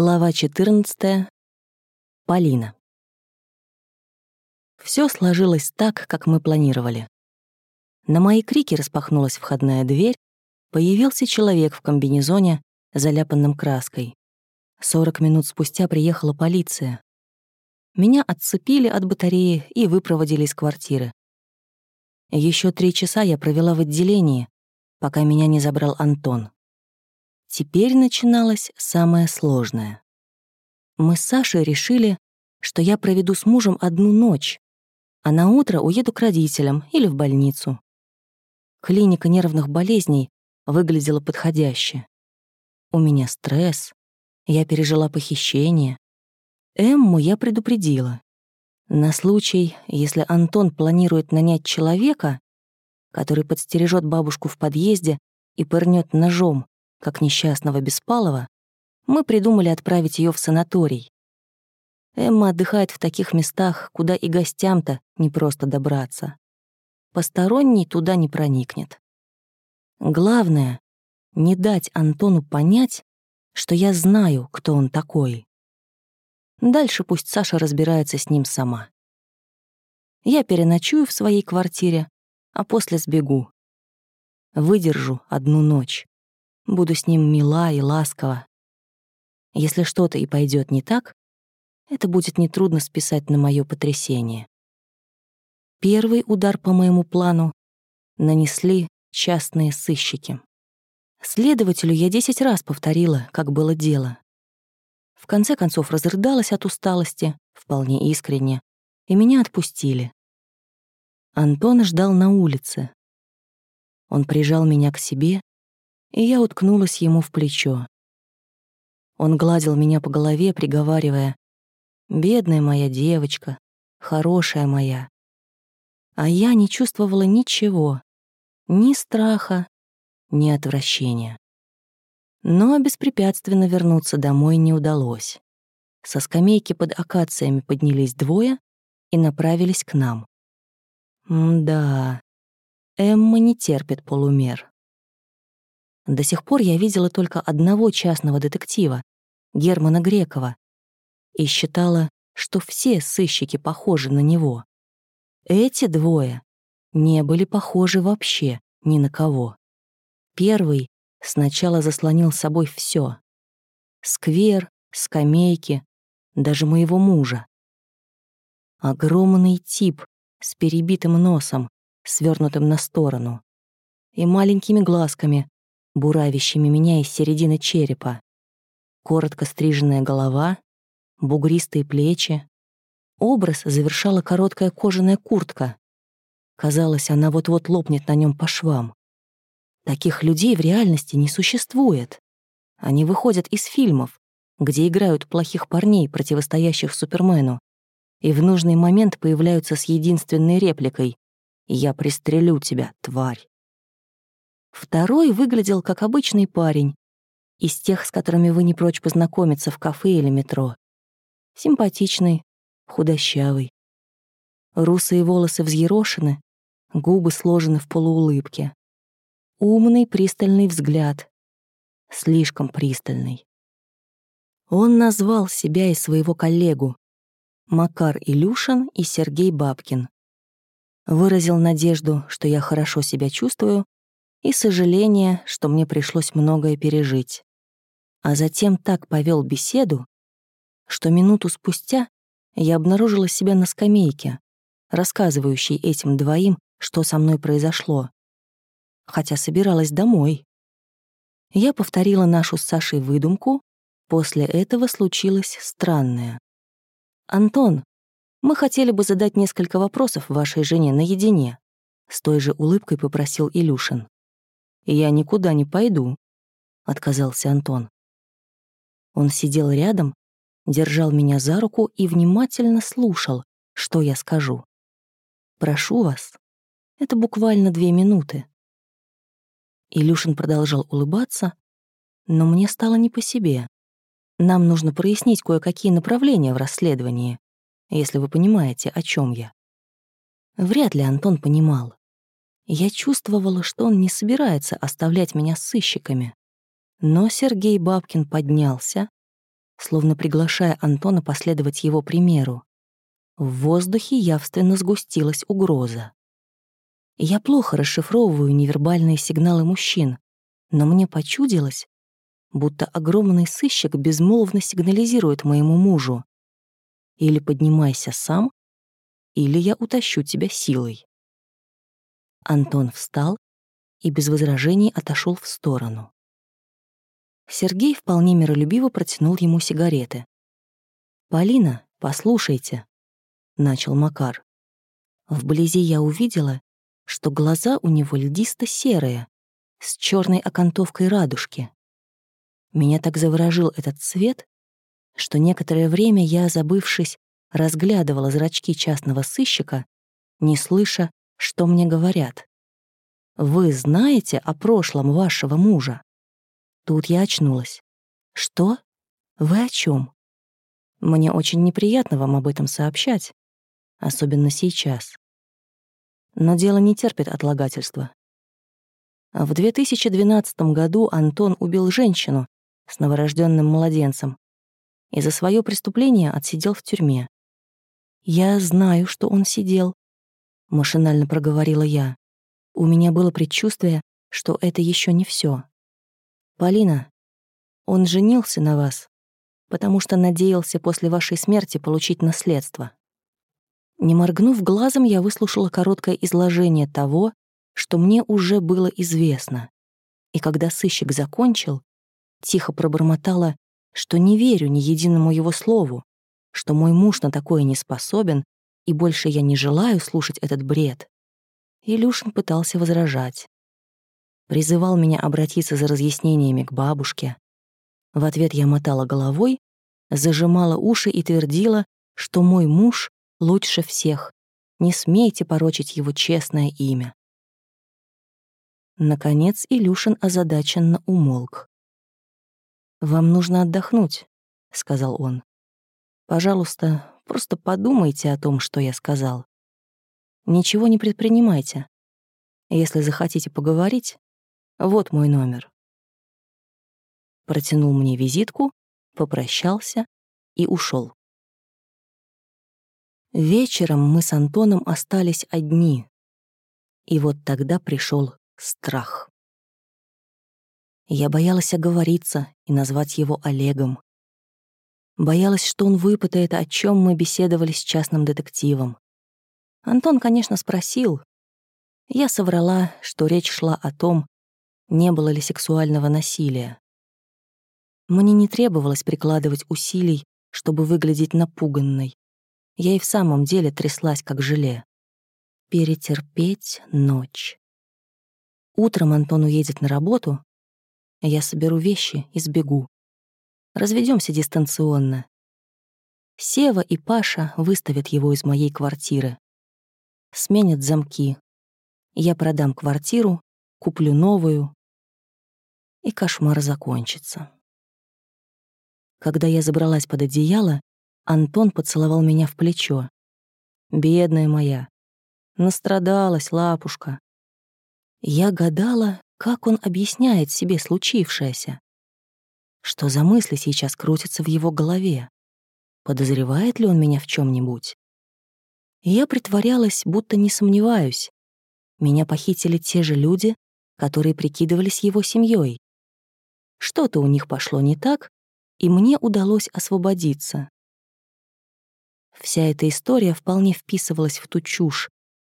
Глава 14. Полина. Все сложилось так, как мы планировали. На мои крики распахнулась входная дверь, появился человек в комбинезоне, заляпанном краской. Сорок минут спустя приехала полиция. Меня отцепили от батареи и выпроводили из квартиры. Еще три часа я провела в отделении, пока меня не забрал Антон. Теперь начиналось самое сложное. Мы с Сашей решили, что я проведу с мужем одну ночь, а на утро уеду к родителям или в больницу. Клиника нервных болезней выглядела подходяще. У меня стресс, я пережила похищение. Эмму я предупредила. На случай, если Антон планирует нанять человека, который подстережет бабушку в подъезде и пырнет ножом, как несчастного Беспалова, мы придумали отправить ее в санаторий. Эмма отдыхает в таких местах, куда и гостям-то не просто добраться. Посторонний туда не проникнет. Главное — не дать Антону понять, что я знаю, кто он такой. Дальше пусть Саша разбирается с ним сама. Я переночую в своей квартире, а после сбегу. Выдержу одну ночь. Буду с ним мила и ласкова. Если что-то и пойдет не так, это будет нетрудно списать на мое потрясение. Первый удар по моему плану нанесли частные сыщики. Следователю я десять раз повторила, как было дело. В конце концов разрыдалась от усталости, вполне искренне, и меня отпустили. Антон ждал на улице. Он прижал меня к себе, и я уткнулась ему в плечо. Он гладил меня по голове, приговаривая, «Бедная моя девочка, хорошая моя». А я не чувствовала ничего, ни страха, ни отвращения. Но беспрепятственно вернуться домой не удалось. Со скамейки под акациями поднялись двое и направились к нам. М-да, Эмма не терпит полумер. До сих пор я видела только одного частного детектива, Германа Грекова, и считала, что все сыщики похожи на него. Эти двое не были похожи вообще ни на кого. Первый сначала заслонил собой все: Сквер, скамейки, даже моего мужа. Огромный тип с перебитым носом, свернутым на сторону, и маленькими глазками, буравящими меня из середины черепа. Коротко стриженная голова, бугристые плечи. Образ завершала короткая кожаная куртка. Казалось, она вот-вот лопнет на нем по швам. Таких людей в реальности не существует. Они выходят из фильмов, где играют плохих парней, противостоящих Супермену, и в нужный момент появляются с единственной репликой «Я пристрелю тебя, тварь». Второй выглядел как обычный парень, из тех, с которыми вы не прочь познакомиться в кафе или метро. Симпатичный, худощавый. Русые волосы взъерошены, губы сложены в полуулыбке. Умный, пристальный взгляд. Слишком пристальный. Он назвал себя и своего коллегу Макар Илюшин и Сергей Бабкин. Выразил надежду, что я хорошо себя чувствую, и сожаление, что мне пришлось многое пережить. А затем так повел беседу, что минуту спустя я обнаружила себя на скамейке, рассказывающей этим двоим, что со мной произошло. Хотя собиралась домой. Я повторила нашу с Сашей выдумку, после этого случилось странное. «Антон, мы хотели бы задать несколько вопросов вашей жене наедине», с той же улыбкой попросил Илюшин. «Я никуда не пойду», — отказался Антон. Он сидел рядом, держал меня за руку и внимательно слушал, что я скажу. «Прошу вас, это буквально две минуты». Илюшин продолжал улыбаться, но мне стало не по себе. Нам нужно прояснить кое-какие направления в расследовании, если вы понимаете, о чем я. Вряд ли Антон понимал. Я чувствовала, что он не собирается оставлять меня с сыщиками. Но Сергей Бабкин поднялся, словно приглашая Антона последовать его примеру. В воздухе явственно сгустилась угроза. Я плохо расшифровываю невербальные сигналы мужчин, но мне почудилось, будто огромный сыщик безмолвно сигнализирует моему мужу. Или поднимайся сам, или я утащу тебя силой. Антон встал и без возражений отошел в сторону. Сергей вполне миролюбиво протянул ему сигареты. «Полина, послушайте», — начал Макар. Вблизи я увидела, что глаза у него льдисто-серые, с черной окантовкой радужки. Меня так заворожил этот цвет, что некоторое время я, забывшись, разглядывала зрачки частного сыщика, не слыша, что мне говорят. «Вы знаете о прошлом вашего мужа?» Тут я очнулась. «Что? Вы о чем? Мне очень неприятно вам об этом сообщать, особенно сейчас. Но дело не терпит отлагательства. В 2012 году Антон убил женщину с новорожденным младенцем и за свое преступление отсидел в тюрьме. «Я знаю, что он сидел», — машинально проговорила я. У меня было предчувствие, что это еще не все. «Полина, он женился на вас, потому что надеялся после вашей смерти получить наследство. Не моргнув глазом, я выслушала короткое изложение того, что мне уже было известно. И когда сыщик закончил, тихо пробормотала, что не верю ни единому его слову, что мой муж на такое не способен, и больше я не желаю слушать этот бред. Илюшин пытался возражать. Призывал меня обратиться за разъяснениями к бабушке. В ответ я мотала головой, зажимала уши и твердила, что мой муж лучше всех. Не смейте порочить его честное имя. Наконец Илюшин озадаченно умолк. «Вам нужно отдохнуть», — сказал он. «Пожалуйста, просто подумайте о том, что я сказал. Ничего не предпринимайте. Если захотите поговорить, вот мой номер». Протянул мне визитку, попрощался и ушел. Вечером мы с Антоном остались одни. И вот тогда пришел страх. Я боялась оговориться и назвать его Олегом. Боялась, что он выпытает, о чем мы беседовали с частным детективом. Антон, конечно, спросил. Я соврала, что речь шла о том, не было ли сексуального насилия. Мне не требовалось прикладывать усилий, чтобы выглядеть напуганной. Я и в самом деле тряслась, как желе. Перетерпеть ночь. Утром Антон уедет на работу, я соберу вещи и сбегу. Разведемся дистанционно. Сева и Паша выставят его из моей квартиры. Сменят замки. Я продам квартиру, куплю новую, и кошмар закончится. Когда я забралась под одеяло, Антон поцеловал меня в плечо. «Бедная моя! Настрадалась лапушка!» Я гадала, как он объясняет себе случившееся. Что за мысли сейчас крутятся в его голове? Подозревает ли он меня в чем нибудь Я притворялась, будто не сомневаюсь. Меня похитили те же люди, которые прикидывались его семьей. Что-то у них пошло не так, и мне удалось освободиться. Вся эта история вполне вписывалась в ту чушь,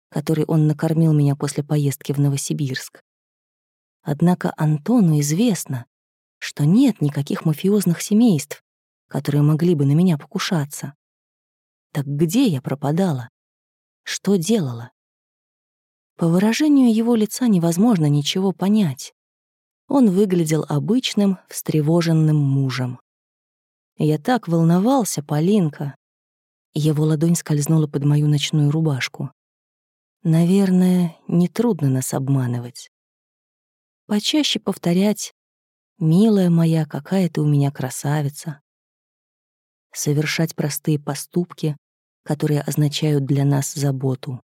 которой он накормил меня после поездки в Новосибирск. Однако Антону известно, что нет никаких мафиозных семейств, которые могли бы на меня покушаться. Так где я пропадала? Что делала? По выражению его лица невозможно ничего понять. Он выглядел обычным, встревоженным мужем. Я так волновался, Полинка. Его ладонь скользнула под мою ночную рубашку. Наверное, нетрудно нас обманывать. Почаще повторять «Милая моя, какая ты у меня красавица». Совершать простые поступки, которые означают для нас заботу.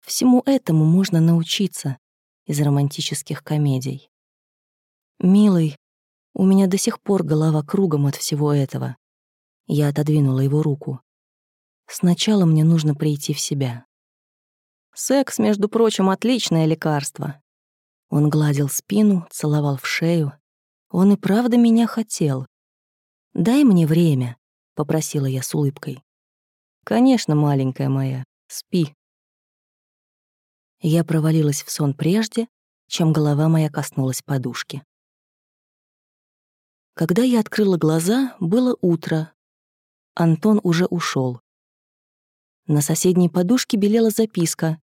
Всему этому можно научиться из романтических комедий. «Милый, У меня до сих пор голова кругом от всего этого. Я отодвинула его руку. Сначала мне нужно прийти в себя. Секс, между прочим, отличное лекарство. Он гладил спину, целовал в шею. Он и правда меня хотел. «Дай мне время», — попросила я с улыбкой. «Конечно, маленькая моя, спи». Я провалилась в сон прежде, чем голова моя коснулась подушки. Когда я открыла глаза, было утро. Антон уже ушел. На соседней подушке белела записка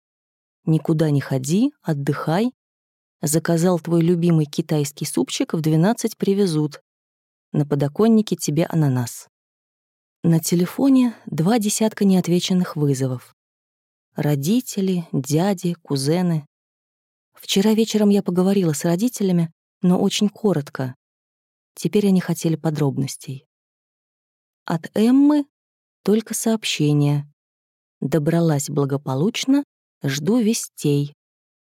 «Никуда не ходи, отдыхай. Заказал твой любимый китайский супчик, в 12 привезут. На подоконнике тебе ананас». На телефоне два десятка неотвеченных вызовов. Родители, дяди, кузены. Вчера вечером я поговорила с родителями, но очень коротко. Теперь они хотели подробностей. От Эммы только сообщение. Добралась благополучно, жду вестей.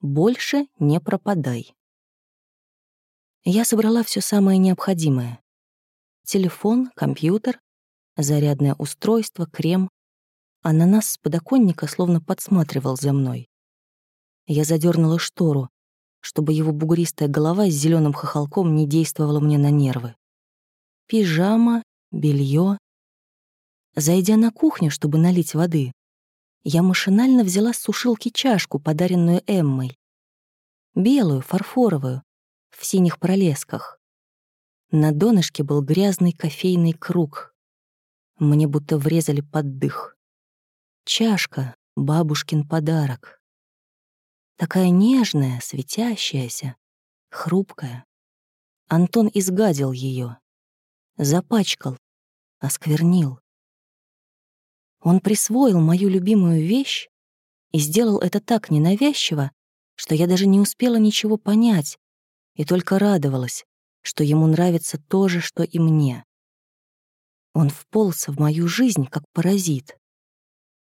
Больше не пропадай. Я собрала все самое необходимое. Телефон, компьютер, зарядное устройство, крем. А на нас с подоконника словно подсматривал за мной. Я задернула штору, чтобы его бугристая голова с зеленым хохолком не действовала мне на нервы. Пижама, белье. Зайдя на кухню, чтобы налить воды, я машинально взяла с сушилки чашку, подаренную Эммой. Белую, фарфоровую, в синих пролесках. На донышке был грязный кофейный круг. Мне будто врезали под дых. Чашка — бабушкин подарок. Такая нежная, светящаяся, хрупкая. Антон изгадил ее, запачкал, осквернил. Он присвоил мою любимую вещь и сделал это так ненавязчиво, что я даже не успела ничего понять и только радовалась, что ему нравится то же, что и мне. Он вполз в мою жизнь, как паразит.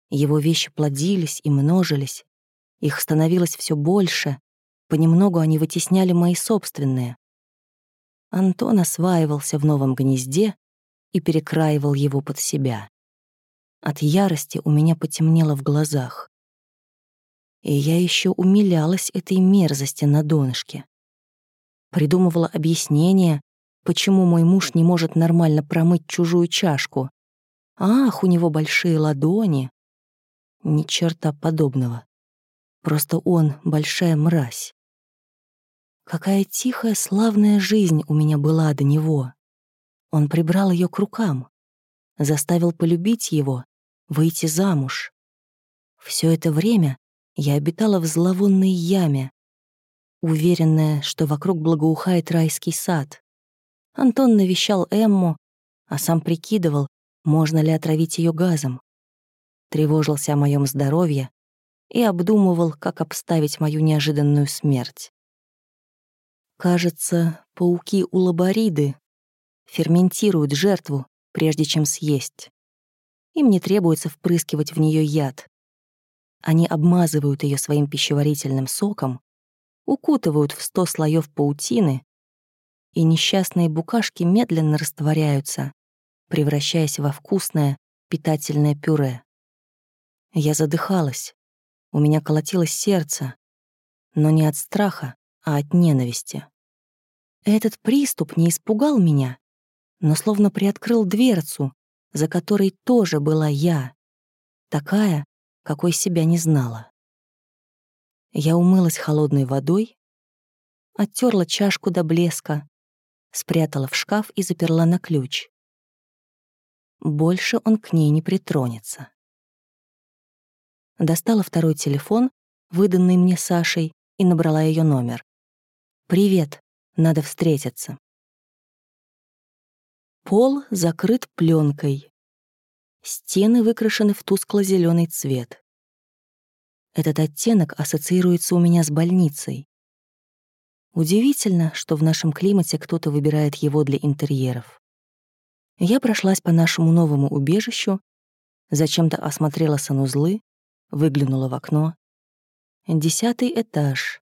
Его вещи плодились и множились, их становилось все больше, понемногу они вытесняли мои собственные. Антон осваивался в новом гнезде и перекраивал его под себя. От ярости у меня потемнело в глазах. И я еще умилялась этой мерзости на донышке. Придумывала объяснение, почему мой муж не может нормально промыть чужую чашку. Ах, у него большие ладони. Ни черта подобного. Просто он большая мразь. Какая тихая, славная жизнь у меня была до него. Он прибрал ее к рукам, заставил полюбить его, выйти замуж. Все это время я обитала в зловонной яме, уверенная, что вокруг благоухает райский сад. Антон навещал Эмму, а сам прикидывал, можно ли отравить ее газом. Тревожился о моем здоровье, и обдумывал, как обставить мою неожиданную смерть. Кажется, пауки у лабориды ферментируют жертву, прежде чем съесть. Им не требуется впрыскивать в нее яд. Они обмазывают ее своим пищеварительным соком, укутывают в сто слоев паутины, и несчастные букашки медленно растворяются, превращаясь во вкусное питательное пюре. Я задыхалась, у меня колотилось сердце, но не от страха, а от ненависти. Этот приступ не испугал меня, но словно приоткрыл дверцу, за которой тоже была я, такая, какой себя не знала. Я умылась холодной водой, оттерла чашку до блеска, спрятала в шкаф и заперла на ключ. Больше он к ней не притронется. Достала второй телефон, выданный мне Сашей, и набрала ее номер. «Привет, надо встретиться». Пол закрыт пленкой. Стены выкрашены в тускло-зеленый цвет. Этот оттенок ассоциируется у меня с больницей. Удивительно, что в нашем климате кто-то выбирает его для интерьеров. Я прошлась по нашему новому убежищу, зачем-то осмотрела санузлы, выглянула в окно. Десятый этаж.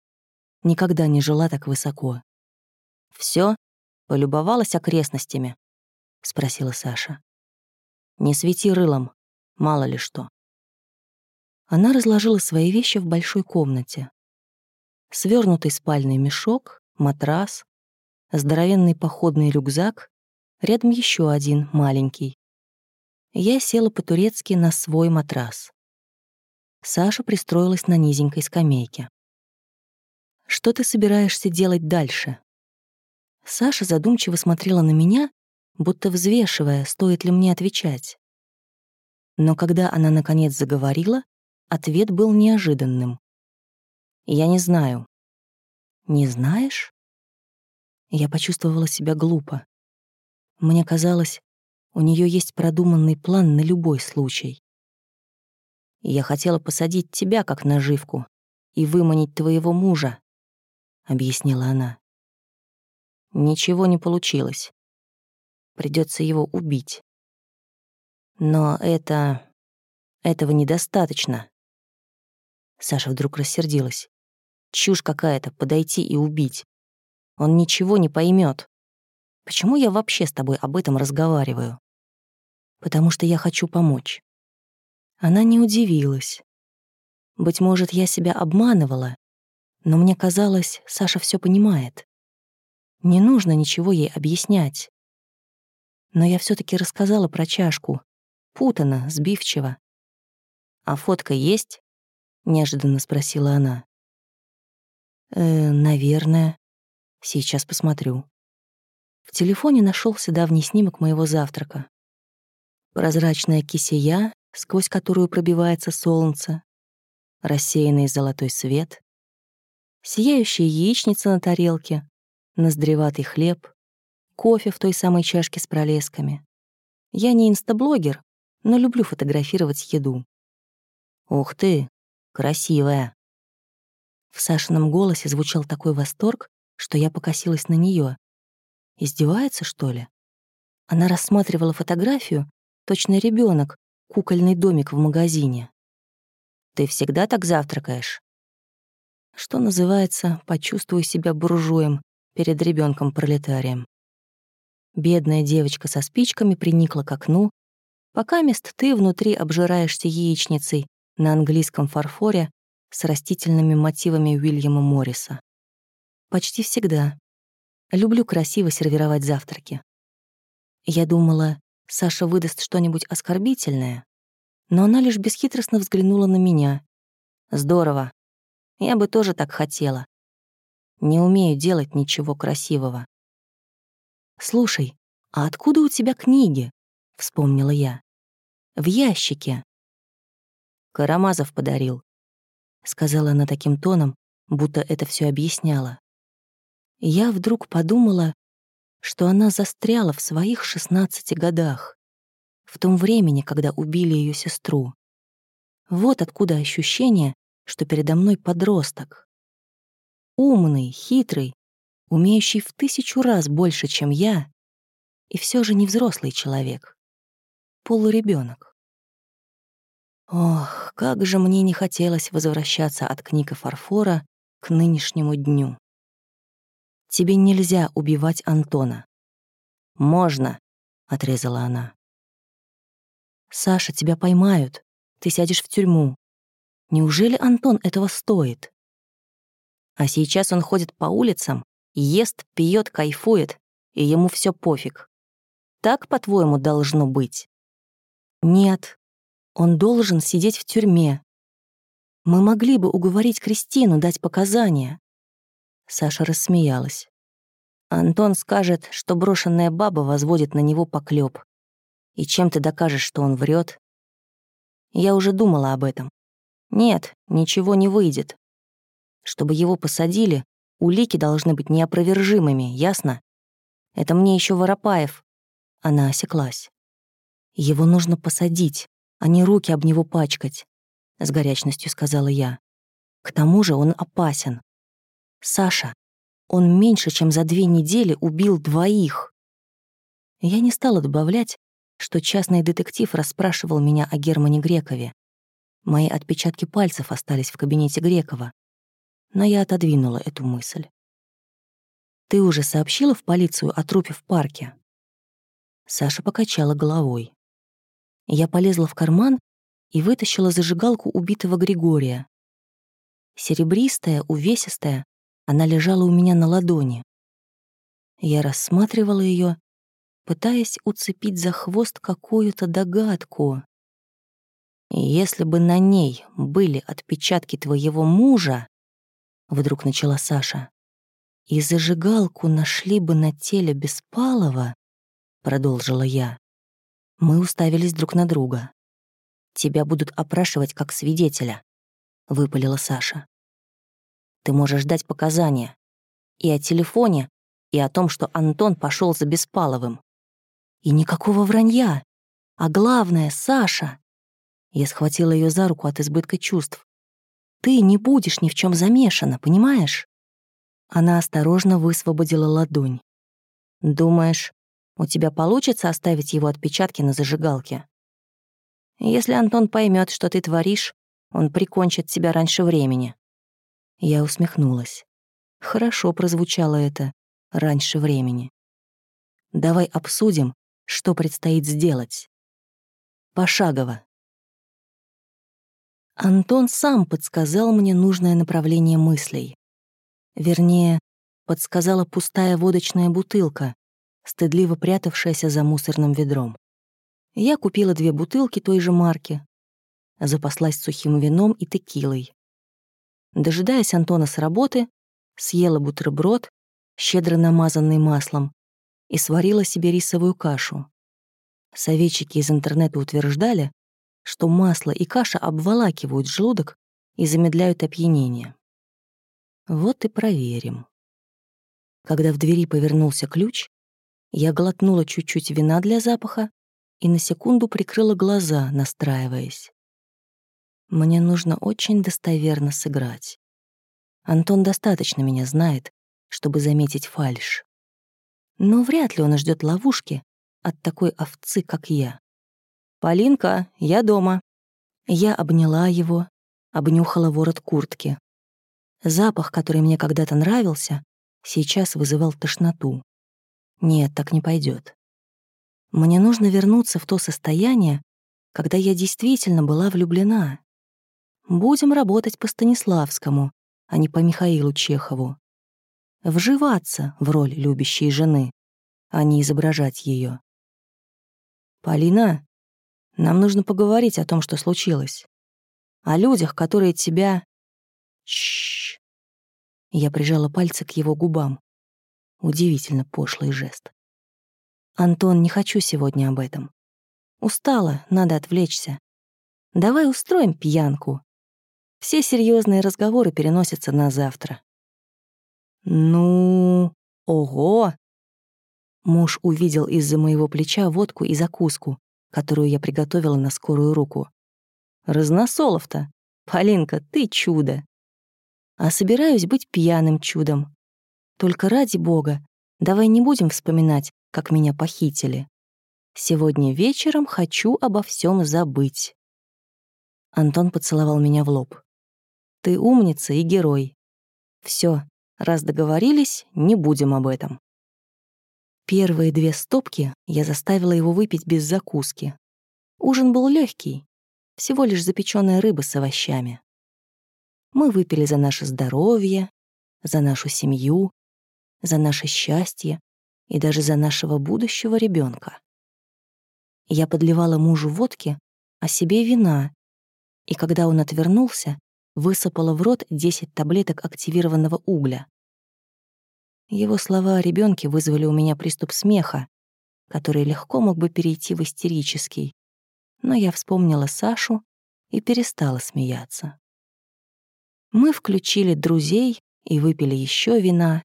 Никогда не жила так высоко. Все, Полюбовалась окрестностями?» — спросила Саша. «Не свети рылом, мало ли что». Она разложила свои вещи в большой комнате. Свернутый спальный мешок, матрас, здоровенный походный рюкзак, рядом еще один, маленький. Я села по-турецки на свой матрас. Саша пристроилась на низенькой скамейке. «Что ты собираешься делать дальше?» Саша задумчиво смотрела на меня, будто взвешивая, стоит ли мне отвечать. Но когда она наконец заговорила, ответ был неожиданным. «Я не знаю». «Не знаешь?» Я почувствовала себя глупо. Мне казалось, у нее есть продуманный план на любой случай. «Я хотела посадить тебя как наживку и выманить твоего мужа», — объяснила она. Ничего не получилось. Придется его убить. Но это... этого недостаточно. Саша вдруг рассердилась. Чушь какая-то, подойти и убить. Он ничего не поймет. Почему я вообще с тобой об этом разговариваю? Потому что я хочу помочь. Она не удивилась. Быть может, я себя обманывала, но мне казалось, Саша все понимает. Не нужно ничего ей объяснять. Но я все таки рассказала про чашку. Путано, сбивчиво. «А фотка есть?» — неожиданно спросила она. «Э, наверное. Сейчас посмотрю». В телефоне нашелся давний снимок моего завтрака. Прозрачная кисея, сквозь которую пробивается солнце, рассеянный золотой свет, сияющая яичница на тарелке, ноздреватый хлеб, кофе в той самой чашке с пролесками. Я не инстаблогер, но люблю фотографировать еду. «Ух ты, красивая!» В Сашином голосе звучал такой восторг, что я покосилась на нее. Издевается, что ли? Она рассматривала фотографию, точно ребенок, кукольный домик в магазине. «Ты всегда так завтракаешь?» Что называется, почувствую себя буржуем перед ребенком пролетарием Бедная девочка со спичками приникла к окну, пока мест ты внутри обжираешься яичницей на английском фарфоре с растительными мотивами Уильяма Морриса. Почти всегда. Люблю красиво сервировать завтраки. Я думала, Саша выдаст что-нибудь оскорбительное, но она лишь бесхитростно взглянула на меня. Здорово. Я бы тоже так хотела. Не умею делать ничего красивого. «Слушай, а откуда у тебя книги?» — вспомнила я. «В ящике». «Карамазов подарил», — сказала она таким тоном, будто это все объясняло. Я вдруг подумала, что она застряла в своих 16 годах, в том времени, когда убили ее сестру. Вот откуда ощущение, что передо мной подросток. Умный, хитрый, умеющий в тысячу раз больше, чем я, и все же не взрослый человек, полуребенок. Ох, как же мне не хотелось возвращаться от книг и фарфора к нынешнему дню. Тебе нельзя убивать Антона. Можно, отрезала она. Саша, тебя поймают. Ты сядешь в тюрьму. Неужели Антон этого стоит? А сейчас он ходит по улицам, ест, пьет, кайфует, и ему все пофиг. Так, по-твоему, должно быть? Нет, он должен сидеть в тюрьме. Мы могли бы уговорить Кристину дать показания. Саша рассмеялась. Антон скажет, что брошенная баба возводит на него поклеп. И чем ты докажешь, что он врет? Я уже думала об этом. Нет, ничего не выйдет. Чтобы его посадили, улики должны быть неопровержимыми, ясно? Это мне еще Воропаев. Она осеклась. Его нужно посадить, а не руки об него пачкать, с горячностью сказала я. К тому же он опасен. Саша, он меньше, чем за две недели убил двоих. Я не стала добавлять, что частный детектив расспрашивал меня о Германе Грекове. Мои отпечатки пальцев остались в кабинете Грекова но я отодвинула эту мысль. Ты уже сообщила в полицию о трупе в парке?» Саша покачала головой. Я полезла в карман и вытащила зажигалку убитого Григория. Серебристая, увесистая, она лежала у меня на ладони. Я рассматривала ее, пытаясь уцепить за хвост какую-то догадку. Если бы на ней были отпечатки твоего мужа, вдруг начала Саша, и зажигалку нашли бы на теле Беспалова, продолжила я. Мы уставились друг на друга. Тебя будут опрашивать как свидетеля, выпалила Саша. Ты можешь дать показания и о телефоне, и о том, что Антон пошел за Беспаловым. И никакого вранья. А главное, Саша, я схватила ее за руку от избытка чувств. «Ты не будешь ни в чем замешана, понимаешь?» Она осторожно высвободила ладонь. «Думаешь, у тебя получится оставить его отпечатки на зажигалке? Если Антон поймет, что ты творишь, он прикончит тебя раньше времени». Я усмехнулась. Хорошо прозвучало это «раньше времени». Давай обсудим, что предстоит сделать. Пошагово. Антон сам подсказал мне нужное направление мыслей. Вернее, подсказала пустая водочная бутылка, стыдливо прятавшаяся за мусорным ведром. Я купила две бутылки той же марки, запаслась сухим вином и текилой. Дожидаясь Антона с работы, съела бутерброд, щедро намазанный маслом, и сварила себе рисовую кашу. Советчики из интернета утверждали, что масло и каша обволакивают желудок и замедляют опьянение. Вот и проверим. Когда в двери повернулся ключ, я глотнула чуть-чуть вина для запаха и на секунду прикрыла глаза, настраиваясь. Мне нужно очень достоверно сыграть. Антон достаточно меня знает, чтобы заметить фальшь. Но вряд ли он ждет ловушки от такой овцы, как я. «Полинка, я дома». Я обняла его, обнюхала ворот куртки. Запах, который мне когда-то нравился, сейчас вызывал тошноту. Нет, так не пойдет. Мне нужно вернуться в то состояние, когда я действительно была влюблена. Будем работать по Станиславскому, а не по Михаилу Чехову. Вживаться в роль любящей жены, а не изображать ее. «Полина, нам нужно поговорить о том, что случилось. О людях, которые тебя... Чш. Я прижала пальцы к его губам. Удивительно пошлый жест. Антон, не хочу сегодня об этом. Устала, надо отвлечься. Давай устроим пьянку. Все серьезные разговоры переносятся на завтра. Ну, ого! Муж увидел из-за моего плеча водку и закуску, которую я приготовила на скорую руку. Разносолов-то. Полинка, ты чудо. А собираюсь быть пьяным чудом. Только ради бога, давай не будем вспоминать, как меня похитили. Сегодня вечером хочу обо всем забыть. Антон поцеловал меня в лоб. Ты умница и герой. Все, раз договорились, не будем об этом. Первые две стопки я заставила его выпить без закуски. Ужин был легкий, всего лишь запеченная рыба с овощами. Мы выпили за наше здоровье, за нашу семью, за наше счастье и даже за нашего будущего ребенка. Я подливала мужу водки, а себе вина, и когда он отвернулся, высыпала в рот 10 таблеток активированного угля. Его слова о ребенке вызвали у меня приступ смеха, который легко мог бы перейти в истерический. Но я вспомнила Сашу и перестала смеяться. Мы включили друзей и выпили еще вина,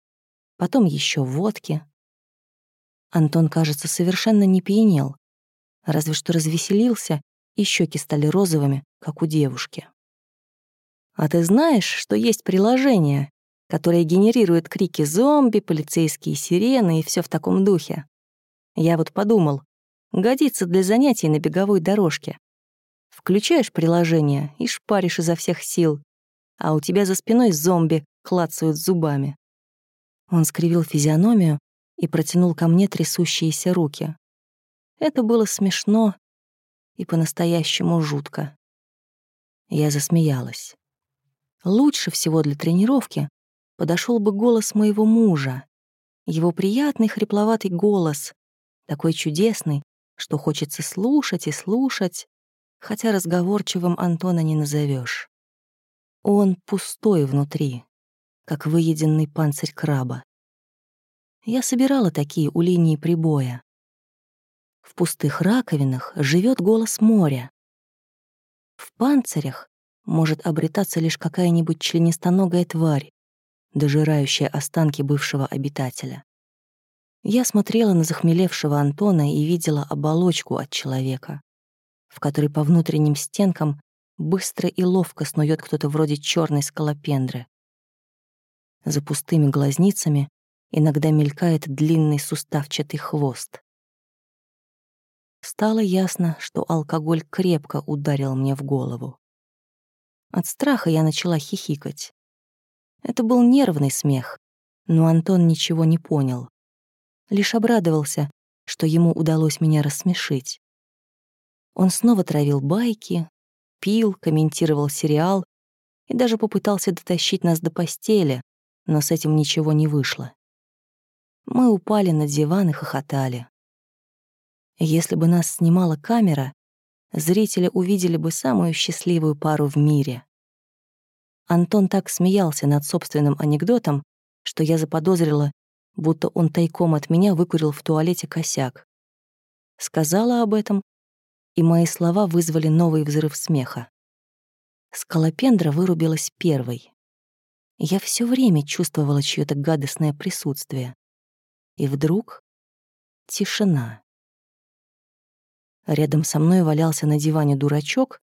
потом еще водки. Антон, кажется, совершенно не пьянел, разве что развеселился, и щеки стали розовыми, как у девушки. «А ты знаешь, что есть приложение, которые генерируют крики зомби, полицейские сирены и все в таком духе. Я вот подумал, годится для занятий на беговой дорожке. Включаешь приложение и шпаришь изо всех сил, а у тебя за спиной зомби клацают зубами. Он скривил физиономию и протянул ко мне трясущиеся руки. Это было смешно и по-настоящему жутко. Я засмеялась. Лучше всего для тренировки подошел бы голос моего мужа. Его приятный хрипловатый голос, такой чудесный, что хочется слушать и слушать, хотя разговорчивым Антона не назовешь. Он пустой внутри, как выеденный панцирь краба. Я собирала такие у линии прибоя. В пустых раковинах живет голос моря. В панцирях может обретаться лишь какая-нибудь членистоногая тварь, дожирающая останки бывшего обитателя. Я смотрела на захмелевшего Антона и видела оболочку от человека, в которой по внутренним стенкам быстро и ловко снует кто-то вроде черной скалопендры. За пустыми глазницами иногда мелькает длинный суставчатый хвост. Стало ясно, что алкоголь крепко ударил мне в голову. От страха я начала хихикать. Это был нервный смех, но Антон ничего не понял. Лишь обрадовался, что ему удалось меня рассмешить. Он снова травил байки, пил, комментировал сериал и даже попытался дотащить нас до постели, но с этим ничего не вышло. Мы упали на диван и хохотали. Если бы нас снимала камера, зрители увидели бы самую счастливую пару в мире. Антон так смеялся над собственным анекдотом, что я заподозрила, будто он тайком от меня выкурил в туалете косяк. Сказала об этом, и мои слова вызвали новый взрыв смеха. Скалопендра вырубилась первой. Я все время чувствовала чьё-то гадостное присутствие. И вдруг тишина. Рядом со мной валялся на диване дурачок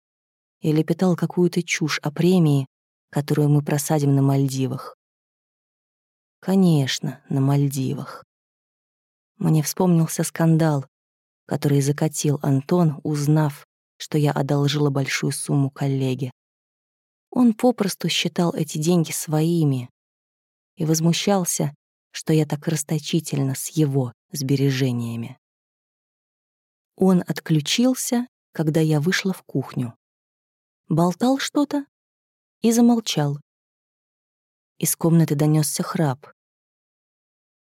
и лепетал какую-то чушь о премии, которую мы просадим на Мальдивах. Конечно, на Мальдивах. Мне вспомнился скандал, который закатил Антон, узнав, что я одолжила большую сумму коллеге. Он попросту считал эти деньги своими и возмущался, что я так расточительно с его сбережениями. Он отключился, когда я вышла в кухню. Болтал что-то и замолчал. Из комнаты донесся храп.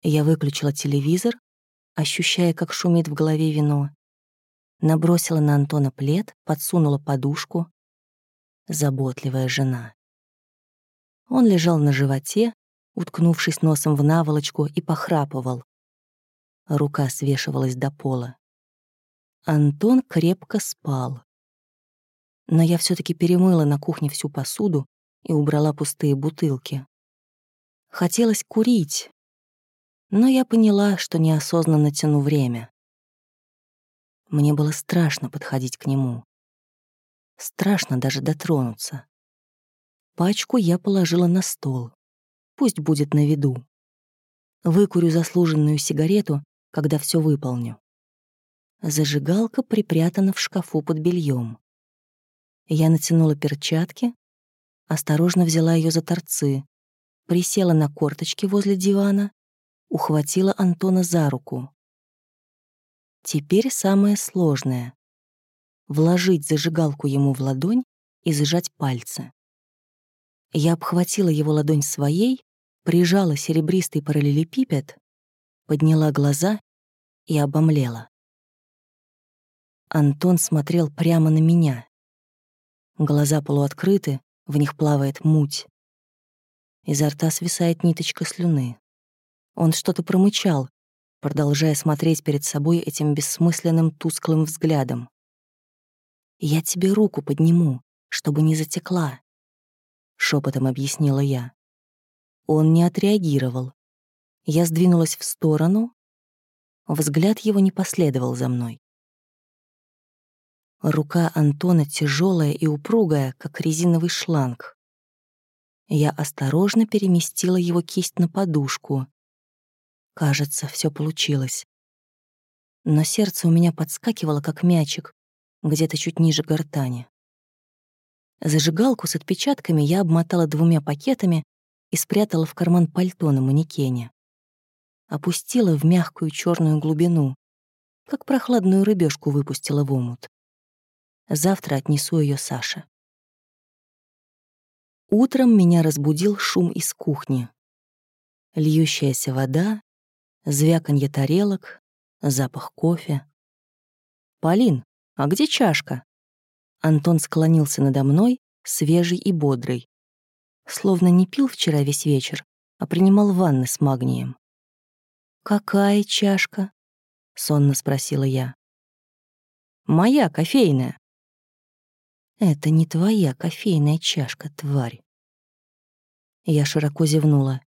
Я выключила телевизор, ощущая, как шумит в голове вино. Набросила на Антона плед, подсунула подушку. Заботливая жена. Он лежал на животе, уткнувшись носом в наволочку, и похрапывал. Рука свешивалась до пола. Антон крепко спал. Но я все таки перемыла на кухне всю посуду и убрала пустые бутылки. Хотелось курить, но я поняла, что неосознанно тяну время. Мне было страшно подходить к нему. Страшно даже дотронуться. Пачку я положила на стол. Пусть будет на виду. Выкурю заслуженную сигарету, когда все выполню. Зажигалка припрятана в шкафу под бельем. Я натянула перчатки, осторожно взяла ее за торцы, присела на корточки возле дивана, ухватила Антона за руку. Теперь самое сложное — вложить зажигалку ему в ладонь и зажать пальцы. Я обхватила его ладонь своей, прижала серебристый параллелепипед, подняла глаза и обомлела. Антон смотрел прямо на меня. Глаза полуоткрыты, в них плавает муть. Изо рта свисает ниточка слюны. Он что-то промычал, продолжая смотреть перед собой этим бессмысленным тусклым взглядом. «Я тебе руку подниму, чтобы не затекла», — шепотом объяснила я. Он не отреагировал. Я сдвинулась в сторону. Взгляд его не последовал за мной. Рука Антона тяжелая и упругая, как резиновый шланг. Я осторожно переместила его кисть на подушку. Кажется, все получилось. Но сердце у меня подскакивало, как мячик, где-то чуть ниже гортани. Зажигалку с отпечатками я обмотала двумя пакетами и спрятала в карман пальто на манекене. опустила в мягкую черную глубину, как прохладную рыбешку выпустила в омут. Завтра отнесу ее Саше. Утром меня разбудил шум из кухни. Льющаяся вода, звяканье тарелок, запах кофе. «Полин, а где чашка?» Антон склонился надо мной, свежий и бодрый. Словно не пил вчера весь вечер, а принимал ванны с магнием. «Какая чашка?» — сонно спросила я. «Моя кофейная». «Это не твоя кофейная чашка, тварь». Я широко зевнула.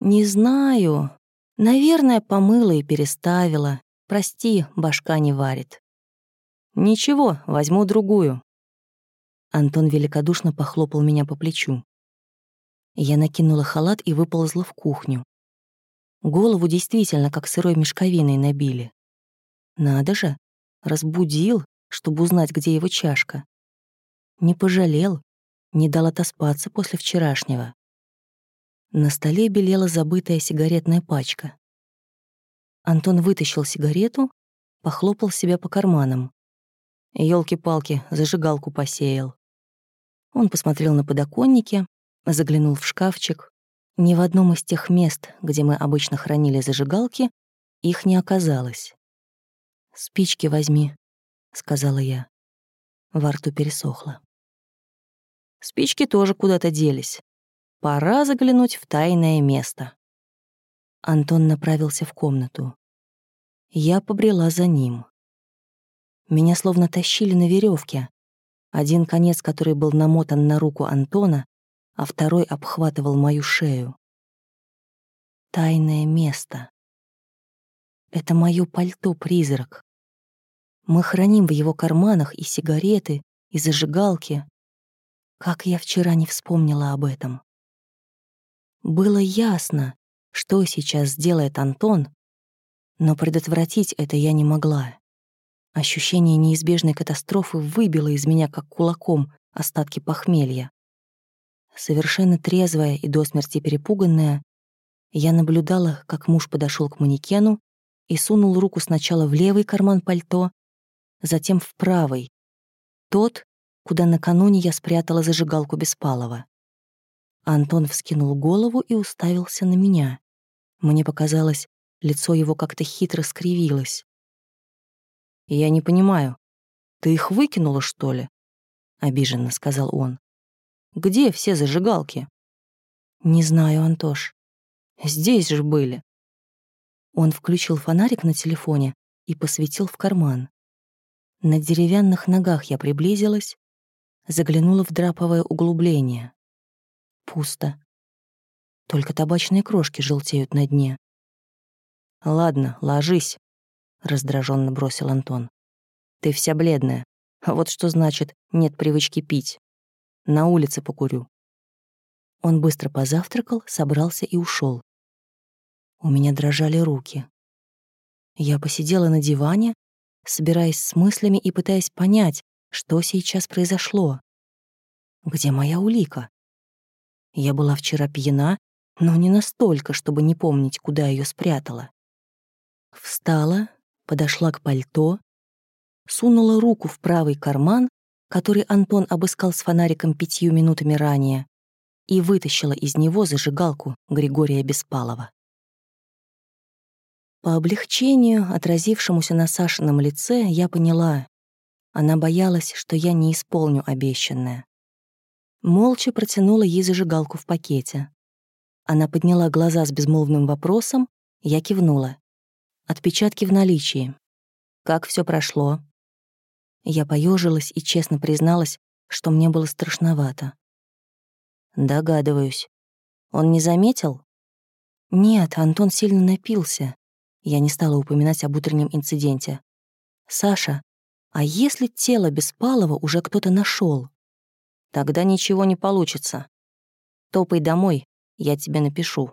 «Не знаю. Наверное, помыла и переставила. Прости, башка не варит». «Ничего, возьму другую». Антон великодушно похлопал меня по плечу. Я накинула халат и выползла в кухню. Голову действительно как сырой мешковиной набили. Надо же, разбудил, чтобы узнать, где его чашка. Не пожалел, не дал отоспаться после вчерашнего. На столе белела забытая сигаретная пачка. Антон вытащил сигарету, похлопал себя по карманам. Ёлки-палки, зажигалку посеял. Он посмотрел на подоконнике, заглянул в шкафчик. Ни в одном из тех мест, где мы обычно хранили зажигалки, их не оказалось. «Спички возьми», — сказала я. Во рту пересохло. Спички тоже куда-то делись. Пора заглянуть в тайное место. Антон направился в комнату. Я побрела за ним. Меня словно тащили на веревке. Один конец, который был намотан на руку Антона, а второй обхватывал мою шею. Тайное место. Это моё пальто-призрак. Мы храним в его карманах и сигареты, и зажигалки. Как я вчера не вспомнила об этом. Было ясно, что сейчас сделает Антон, но предотвратить это я не могла. Ощущение неизбежной катастрофы выбило из меня, как кулаком, остатки похмелья. Совершенно трезвая и до смерти перепуганная, я наблюдала, как муж подошел к манекену и сунул руку сначала в левый карман пальто, затем в правый, тот, куда накануне я спрятала зажигалку Беспалова. Антон вскинул голову и уставился на меня. Мне показалось, лицо его как-то хитро скривилось. «Я не понимаю, ты их выкинула, что ли?» — обиженно сказал он. «Где все зажигалки?» «Не знаю, Антош. Здесь же были». Он включил фонарик на телефоне и посветил в карман. На деревянных ногах я приблизилась, заглянула в драповое углубление. Пусто. Только табачные крошки желтеют на дне. «Ладно, ложись», — раздраженно бросил Антон. «Ты вся бледная. А вот что значит «нет привычки пить». На улице покурю». Он быстро позавтракал, собрался и ушел. У меня дрожали руки. Я посидела на диване, собираясь с мыслями и пытаясь понять, что сейчас произошло. Где моя улика? Я была вчера пьяна, но не настолько, чтобы не помнить, куда ее спрятала. Встала, подошла к пальто, сунула руку в правый карман, который Антон обыскал с фонариком пятью минутами ранее, и вытащила из него зажигалку Григория Беспалова. По облегчению, отразившемуся на Сашином лице, я поняла, она боялась, что я не исполню обещанное. Молча протянула ей зажигалку в пакете. Она подняла глаза с безмолвным вопросом, я кивнула. Отпечатки в наличии. Как все прошло? Я поежилась и честно призналась, что мне было страшновато. Догадываюсь. Он не заметил? Нет, Антон сильно напился. Я не стала упоминать об утреннем инциденте. Саша, а если тело Беспалова уже кто-то нашел? Тогда ничего не получится. Топай домой, я тебе напишу.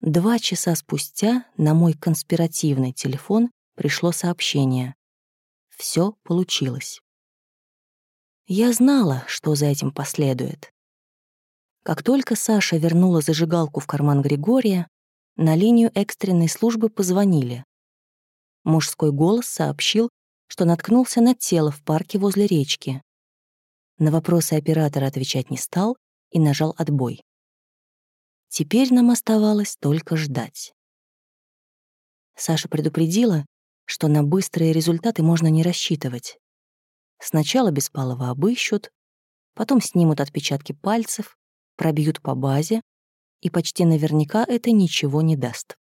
Два часа спустя на мой конспиративный телефон пришло сообщение. Все получилось. Я знала, что за этим последует. Как только Саша вернула зажигалку в карман Григория, на линию экстренной службы позвонили. Мужской голос сообщил, что наткнулся на тело в парке возле речки. На вопросы оператора отвечать не стал и нажал отбой. Теперь нам оставалось только ждать. Саша предупредила, что на быстрые результаты можно не рассчитывать. Сначала Беспалова обыщут, потом снимут отпечатки пальцев, пробьют по базе, и почти наверняка это ничего не даст.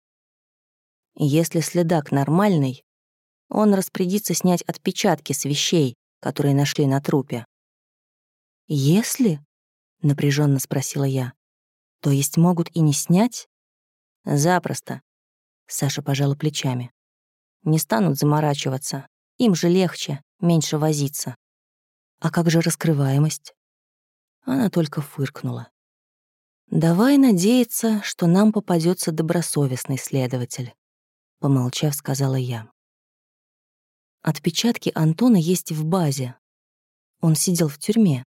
Если следак нормальный, он распорядится снять отпечатки с вещей, которые нашли на трупе. «Если?» — напряженно спросила я. «То есть могут и не снять?» «Запросто», — Саша пожала плечами. «Не станут заморачиваться. Им же легче, меньше возиться». «А как же раскрываемость?» Она только фыркнула. «Давай надеяться, что нам попадется добросовестный следователь», — помолчав, сказала я. Отпечатки Антона есть в базе. Он сидел в тюрьме.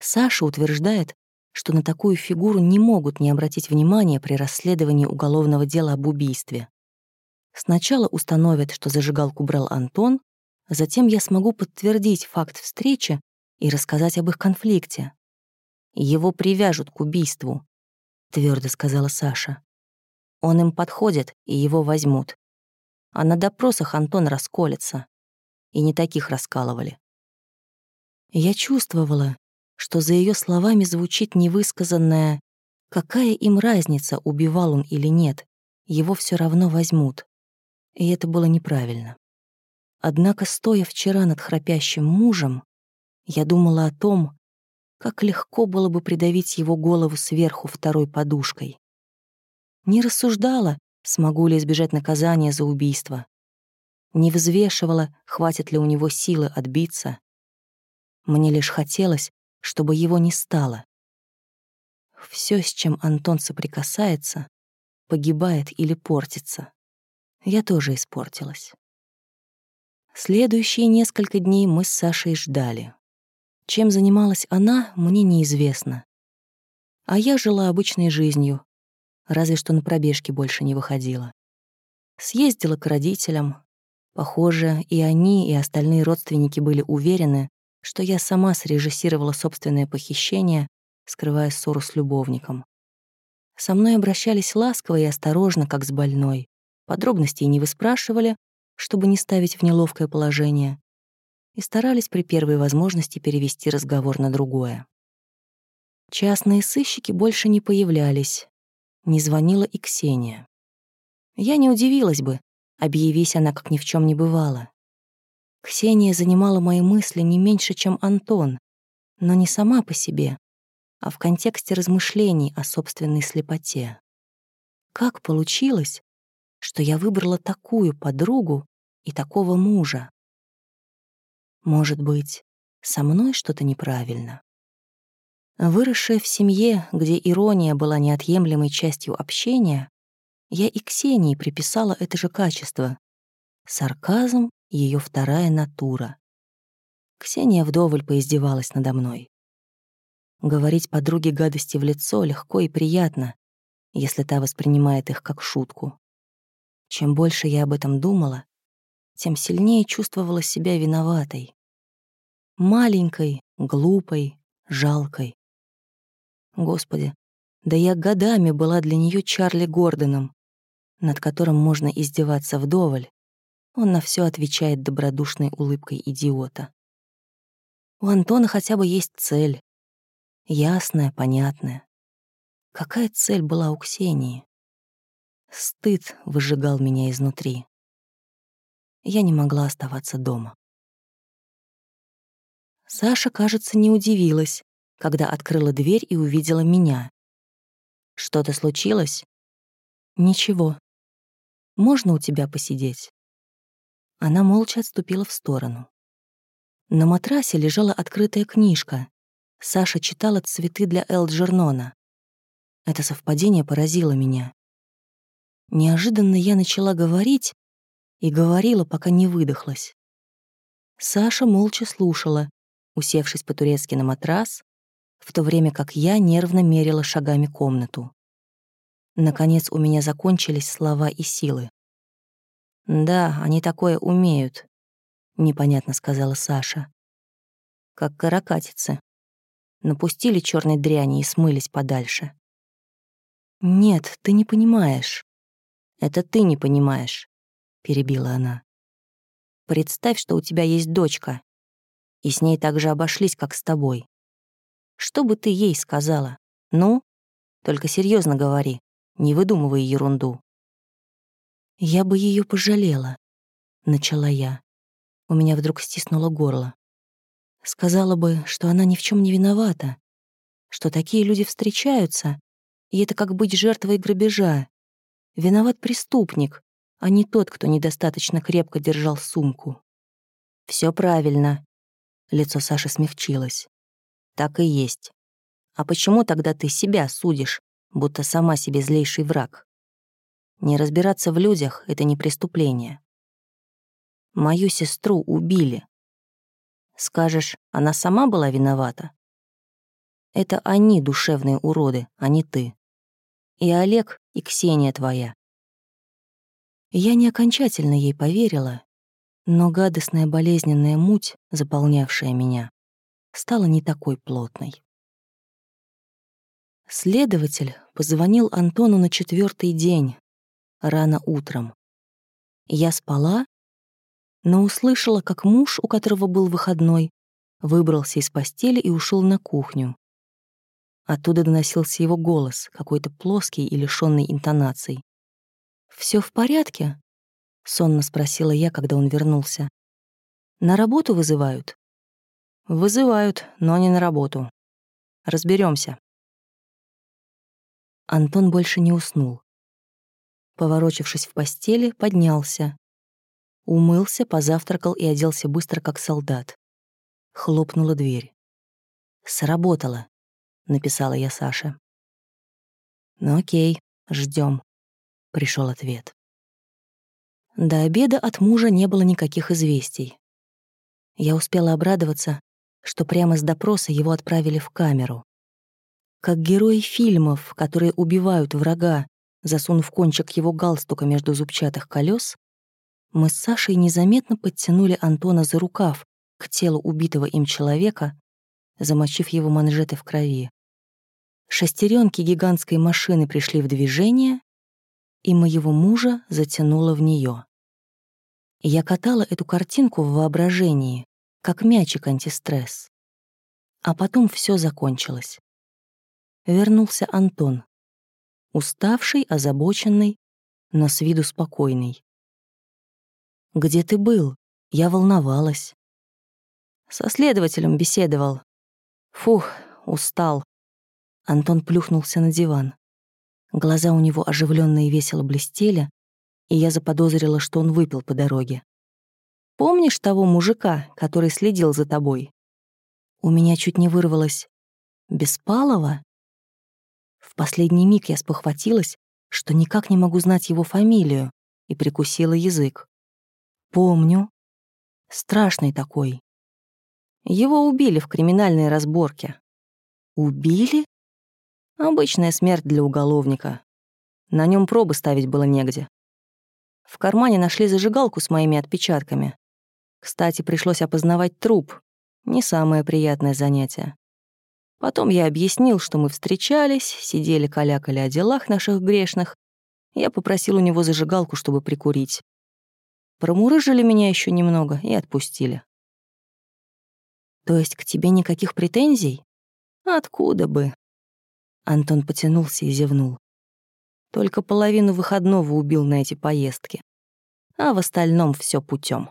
Саша утверждает, что на такую фигуру не могут не обратить внимания при расследовании уголовного дела об убийстве. Сначала установят, что зажигалку брал Антон, затем я смогу подтвердить факт встречи и рассказать об их конфликте. Его привяжут к убийству, твердо сказала Саша. Он им подходит, и его возьмут. А на допросах Антон расколется. И не таких раскалывали. Я чувствовала, что за ее словами звучит невысказанное «какая им разница, убивал он или нет, его все равно возьмут». И это было неправильно. Однако, стоя вчера над храпящим мужем, я думала о том, как легко было бы придавить его голову сверху второй подушкой. Не рассуждала, смогу ли избежать наказания за убийство. Не взвешивала, хватит ли у него силы отбиться. Мне лишь хотелось, чтобы его не стало. Все, с чем Антон соприкасается, погибает или портится. Я тоже испортилась. Следующие несколько дней мы с Сашей ждали. Чем занималась она, мне неизвестно. А я жила обычной жизнью, разве что на пробежки больше не выходила. Съездила к родителям. Похоже, и они, и остальные родственники были уверены, что я сама срежиссировала собственное похищение, скрывая ссору с любовником. Со мной обращались ласково и осторожно, как с больной. Подробностей не выспрашивали, чтобы не ставить в неловкое положение и старались при первой возможности перевести разговор на другое. Частные сыщики больше не появлялись. Не звонила и Ксения. Я не удивилась бы, объявись она как ни в чем не бывало. Ксения занимала мои мысли не меньше, чем Антон, но не сама по себе, а в контексте размышлений о собственной слепоте. Как получилось, что я выбрала такую подругу и такого мужа? Может быть, со мной что-то неправильно? Выросшая в семье, где ирония была неотъемлемой частью общения, я и Ксении приписала это же качество. Сарказм — ее вторая натура. Ксения вдоволь поиздевалась надо мной. Говорить подруге гадости в лицо легко и приятно, если та воспринимает их как шутку. Чем больше я об этом думала, тем сильнее чувствовала себя виноватой. Маленькой, глупой, жалкой. Господи, да я годами была для нее Чарли Гордоном, над которым можно издеваться вдоволь. Он на все отвечает добродушной улыбкой идиота. У Антона хотя бы есть цель. Ясная, понятная. Какая цель была у Ксении? Стыд выжигал меня изнутри я не могла оставаться дома. Саша, кажется, не удивилась, когда открыла дверь и увидела меня. «Что-то случилось?» «Ничего. Можно у тебя посидеть?» Она молча отступила в сторону. На матрасе лежала открытая книжка. Саша читала «Цветы для Элджернона». Это совпадение поразило меня. Неожиданно я начала говорить, и говорила, пока не выдохлась. Саша молча слушала, усевшись по-турецки на матрас, в то время как я нервно мерила шагами комнату. Наконец у меня закончились слова и силы. «Да, они такое умеют», — непонятно сказала Саша. «Как каракатицы. Напустили черной дряни и смылись подальше». «Нет, ты не понимаешь». «Это ты не понимаешь», — перебила она. «Представь, что у тебя есть дочка, и с ней так же обошлись, как с тобой. Что бы ты ей сказала? Ну, только серьезно говори, не выдумывай ерунду. Я бы ее пожалела, начала я. У меня вдруг стиснуло горло. Сказала бы, что она ни в чем не виновата, что такие люди встречаются, и это как быть жертвой грабежа. Виноват преступник, а не тот, кто недостаточно крепко держал сумку. Все правильно. Лицо Саши смягчилось. Так и есть. А почему тогда ты себя судишь, будто сама себе злейший враг? Не разбираться в людях — это не преступление. Мою сестру убили. Скажешь, она сама была виновата? Это они душевные уроды, а не ты. И Олег, и Ксения твоя. Я не окончательно ей поверила, но гадостная болезненная муть, заполнявшая меня, стала не такой плотной. Следователь позвонил Антону на четвертый день, рано утром. Я спала, но услышала, как муж, у которого был выходной, выбрался из постели и ушел на кухню. Оттуда доносился его голос, какой-то плоский и лишённый интонаций. Все в порядке?» — сонно спросила я, когда он вернулся. «На работу вызывают?» Вызывают, но не на работу. Разберемся. Антон больше не уснул. Поворочившись в постели, поднялся. Умылся, позавтракал и оделся быстро, как солдат. Хлопнула дверь. «Сработало», — написала я Саше. «Ну окей, ждем. пришел ответ. До обеда от мужа не было никаких известий. Я успела обрадоваться, что прямо с допроса его отправили в камеру. Как герои фильмов, которые убивают врага, засунув кончик его галстука между зубчатых колес, мы с Сашей незаметно подтянули Антона за рукав к телу убитого им человека, замочив его манжеты в крови. Шестеренки гигантской машины пришли в движение, и моего мужа затянуло в нее. Я катала эту картинку в воображении, как мячик антистресс. А потом все закончилось. Вернулся Антон. Уставший, озабоченный, но с виду спокойный. «Где ты был? Я волновалась». «Со следователем беседовал. Фух, устал». Антон плюхнулся на диван. Глаза у него оживленно и весело блестели, и я заподозрила, что он выпил по дороге. Помнишь того мужика, который следил за тобой? У меня чуть не вырвалось «Беспалова?» В последний миг я спохватилась, что никак не могу знать его фамилию, и прикусила язык. Помню. Страшный такой. Его убили в криминальной разборке. Убили? Обычная смерть для уголовника. На нем пробы ставить было негде. В кармане нашли зажигалку с моими отпечатками. Кстати, пришлось опознавать труп. Не самое приятное занятие. Потом я объяснил, что мы встречались, сидели калякали о делах наших грешных. Я попросил у него зажигалку, чтобы прикурить. Промурыжили меня еще немного и отпустили. То есть к тебе никаких претензий? Откуда бы? Антон потянулся и зевнул. Только половину выходного убил на эти поездки. А в остальном все путем.